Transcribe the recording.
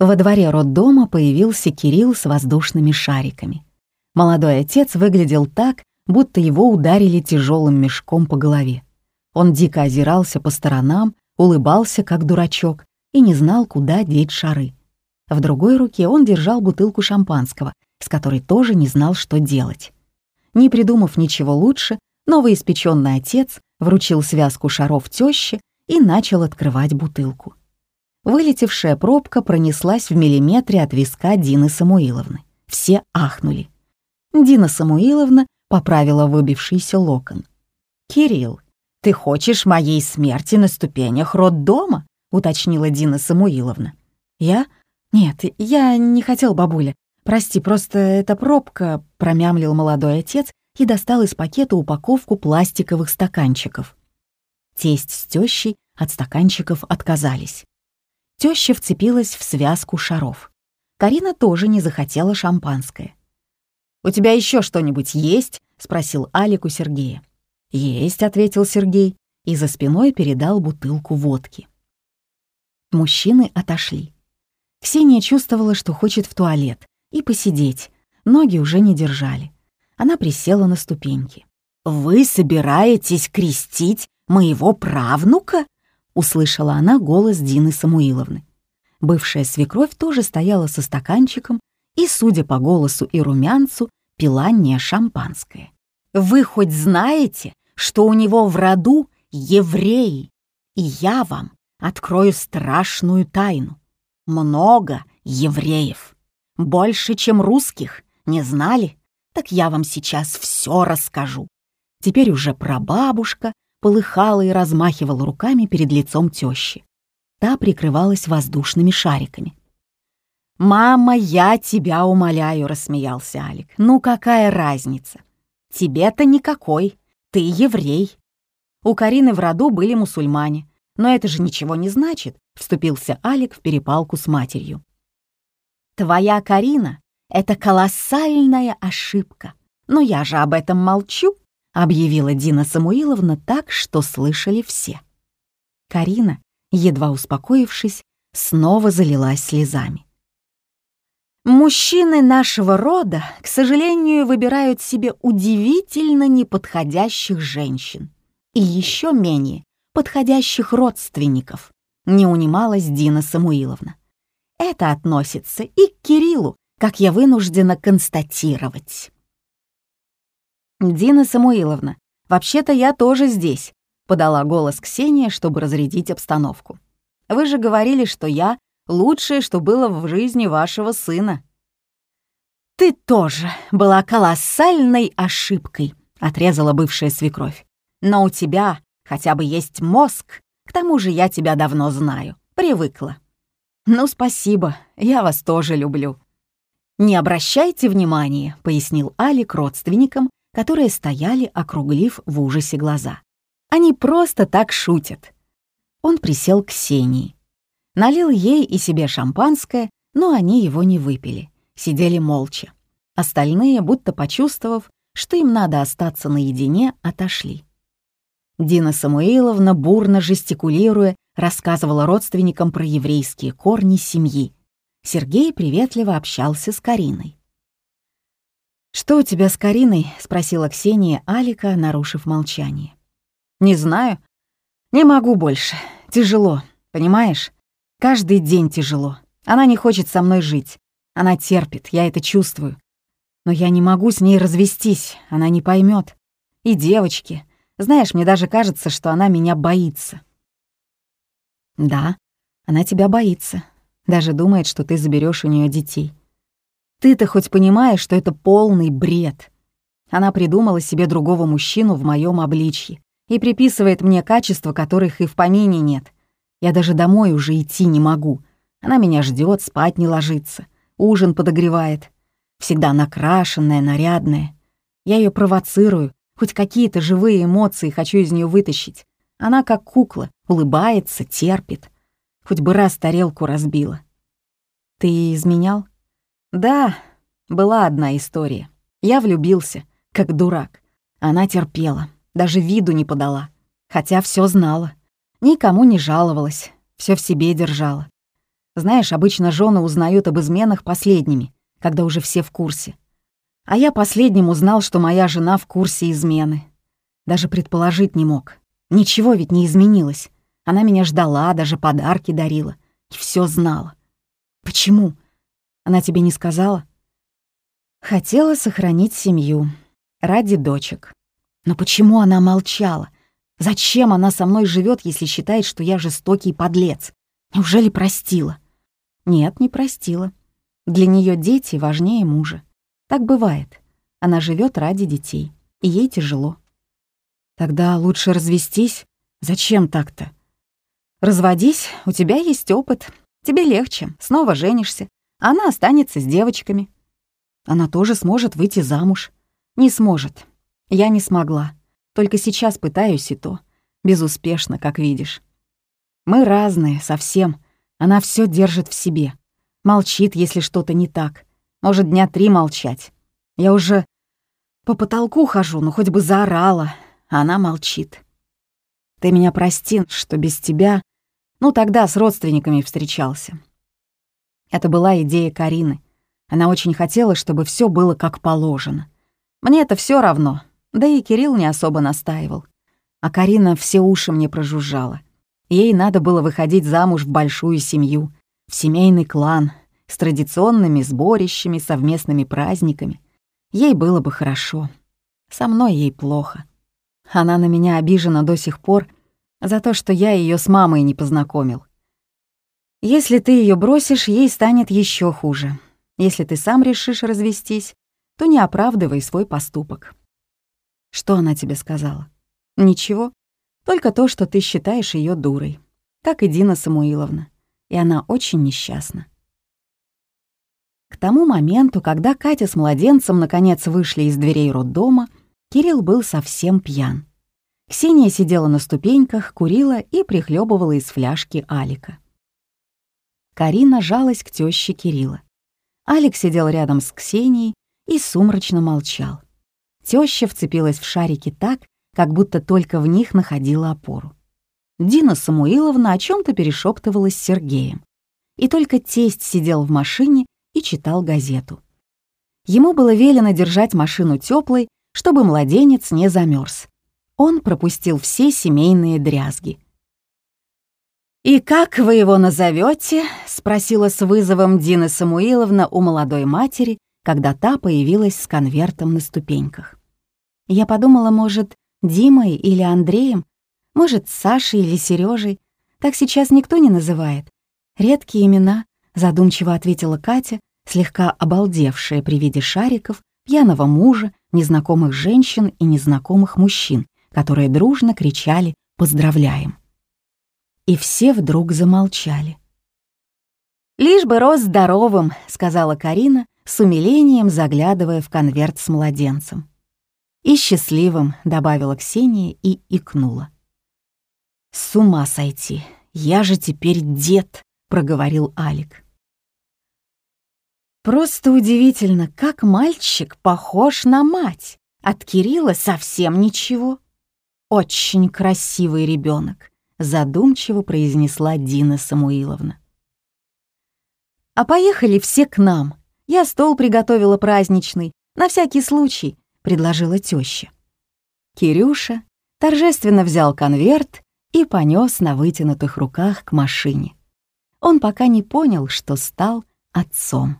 Во дворе роддома появился Кирилл с воздушными шариками. Молодой отец выглядел так, будто его ударили тяжелым мешком по голове. Он дико озирался по сторонам, улыбался, как дурачок, и не знал, куда деть шары. В другой руке он держал бутылку шампанского, с которой тоже не знал, что делать. Не придумав ничего лучше, новоиспеченный отец вручил связку шаров тёще и начал открывать бутылку. Вылетевшая пробка пронеслась в миллиметре от виска Дины Самуиловны. Все ахнули. Дина Самуиловна поправила выбившийся локон. «Кирилл, ты хочешь моей смерти на ступенях роддома?» — уточнила Дина Самуиловна. «Я? Нет, я не хотел, бабуля. Прости, просто эта пробка», — промямлил молодой отец и достал из пакета упаковку пластиковых стаканчиков. Тесть с тещей от стаканчиков отказались. Теща вцепилась в связку шаров. Карина тоже не захотела шампанское. «У тебя еще что-нибудь есть?» — спросил Алик у Сергея. «Есть», — ответил Сергей и за спиной передал бутылку водки. Мужчины отошли. Ксения чувствовала, что хочет в туалет и посидеть, ноги уже не держали. Она присела на ступеньки. «Вы собираетесь крестить моего правнука?» — услышала она голос Дины Самуиловны. Бывшая свекровь тоже стояла со стаканчиком и, судя по голосу и румянцу, пила не шампанское. «Вы хоть знаете, что у него в роду евреи, и я вам открою страшную тайну. Много евреев. Больше, чем русских. Не знали? Так я вам сейчас все расскажу. Теперь уже прабабушка полыхала и размахивала руками перед лицом тещи. Та прикрывалась воздушными шариками. «Мама, я тебя умоляю», — рассмеялся Алик. «Ну какая разница? Тебе-то никакой. Ты еврей». У Карины в роду были мусульмане. Но это же ничего не значит, — вступился Алик в перепалку с матерью. «Твоя Карина — это колоссальная ошибка. Но я же об этом молчу», — объявила Дина Самуиловна так, что слышали все. Карина, едва успокоившись, снова залилась слезами. Мужчины нашего рода, к сожалению, выбирают себе удивительно неподходящих женщин и еще менее подходящих родственников, не унималась Дина Самуиловна. Это относится и к Кириллу, как я вынуждена констатировать. «Дина Самуиловна, вообще-то я тоже здесь», — подала голос Ксения, чтобы разрядить обстановку. «Вы же говорили, что я лучшее, что было в жизни вашего сына». «Ты тоже была колоссальной ошибкой», — отрезала бывшая свекровь. «Но у тебя хотя бы есть мозг, к тому же я тебя давно знаю, привыкла». «Ну, спасибо, я вас тоже люблю». «Не обращайте внимания», — пояснил Алик родственникам, которые стояли, округлив в ужасе глаза. «Они просто так шутят». Он присел к Ксении. Налил ей и себе шампанское, но они его не выпили, сидели молча. Остальные, будто почувствовав, что им надо остаться наедине, отошли. Дина Самуиловна, бурно жестикулируя, рассказывала родственникам про еврейские корни семьи. Сергей приветливо общался с Кариной. «Что у тебя с Кариной?» — спросила Ксения Алика, нарушив молчание. «Не знаю. Не могу больше. Тяжело, понимаешь? Каждый день тяжело. Она не хочет со мной жить. Она терпит, я это чувствую. Но я не могу с ней развестись, она не поймет. И девочки. Знаешь, мне даже кажется, что она меня боится. Да, она тебя боится. Даже думает, что ты заберешь у нее детей. Ты-то хоть понимаешь, что это полный бред. Она придумала себе другого мужчину в моем обличье и приписывает мне качества, которых и в помине нет — я даже домой уже идти не могу. Она меня ждет, спать не ложится, ужин подогревает. Всегда накрашенная, нарядная. Я ее провоцирую, хоть какие-то живые эмоции хочу из нее вытащить. Она как кукла, улыбается, терпит. Хоть бы раз тарелку разбила. Ты изменял? Да, была одна история. Я влюбился, как дурак. Она терпела, даже виду не подала, хотя все знала. Никому не жаловалась, все в себе держала. Знаешь, обычно жены узнают об изменах последними, когда уже все в курсе. А я последним узнал, что моя жена в курсе измены. Даже предположить не мог. Ничего ведь не изменилось. Она меня ждала, даже подарки дарила. И все знала. Почему? Она тебе не сказала? Хотела сохранить семью. Ради дочек. Но почему она молчала? Зачем она со мной живет, если считает, что я жестокий подлец? Неужели простила? Нет, не простила. Для нее дети важнее мужа. Так бывает. Она живет ради детей, и ей тяжело. Тогда лучше развестись. Зачем так-то? Разводись, у тебя есть опыт. Тебе легче, снова женишься. Она останется с девочками. Она тоже сможет выйти замуж. Не сможет. Я не смогла. Только сейчас пытаюсь и то. Безуспешно, как видишь. Мы разные, совсем. Она все держит в себе. Молчит, если что-то не так. Может, дня три молчать. Я уже по потолку хожу, ну хоть бы заорала. Она молчит. Ты меня прости, что без тебя... Ну, тогда с родственниками встречался. Это была идея Карины. Она очень хотела, чтобы все было как положено. Мне это все равно, да и Кирилл не особо настаивал. А Карина все уши мне прожужжала. Ей надо было выходить замуж в большую семью, в семейный клан, с традиционными сборищами, совместными праздниками. Ей было бы хорошо. Со мной ей плохо. Она на меня обижена до сих пор за то, что я ее с мамой не познакомил. Если ты ее бросишь, ей станет еще хуже. Если ты сам решишь развестись, то не оправдывай свой поступок. Что она тебе сказала? Ничего. Только то, что ты считаешь ее дурой, как и Дина Самуиловна, и она очень несчастна. К тому моменту, когда Катя с младенцем наконец вышли из дверей роддома, Кирилл был совсем пьян. Ксения сидела на ступеньках, курила и прихлебывала из фляжки Алика. Карина жалась к тёще Кирилла. Алик сидел рядом с Ксенией и сумрачно молчал. Тёща вцепилась в шарики так, как будто только в них находила опору. Дина Самуиловна о чем то перешептывалась с Сергеем. И только тесть сидел в машине и читал газету. Ему было велено держать машину теплой, чтобы младенец не замерз. Он пропустил все семейные дрязги. «И как вы его назовете? спросила с вызовом Дина Самуиловна у молодой матери, когда та появилась с конвертом на ступеньках. Я подумала, может, Димой или Андреем, может, Сашей или Сережей. Так сейчас никто не называет. Редкие имена, задумчиво ответила Катя, слегка обалдевшая при виде шариков, пьяного мужа, незнакомых женщин и незнакомых мужчин, которые дружно кричали «Поздравляем!». И все вдруг замолчали. «Лишь бы рос здоровым», — сказала Карина, с умилением заглядывая в конверт с младенцем. «И счастливым», — добавила Ксения и икнула. «С ума сойти! Я же теперь дед!» — проговорил Алик. «Просто удивительно, как мальчик похож на мать. От Кирилла совсем ничего. Очень красивый ребенок, задумчиво произнесла Дина Самуиловна. «А поехали все к нам. Я стол приготовила праздничный, на всякий случай, предложила теща. Кирюша торжественно взял конверт и понес на вытянутых руках к машине. Он пока не понял, что стал отцом.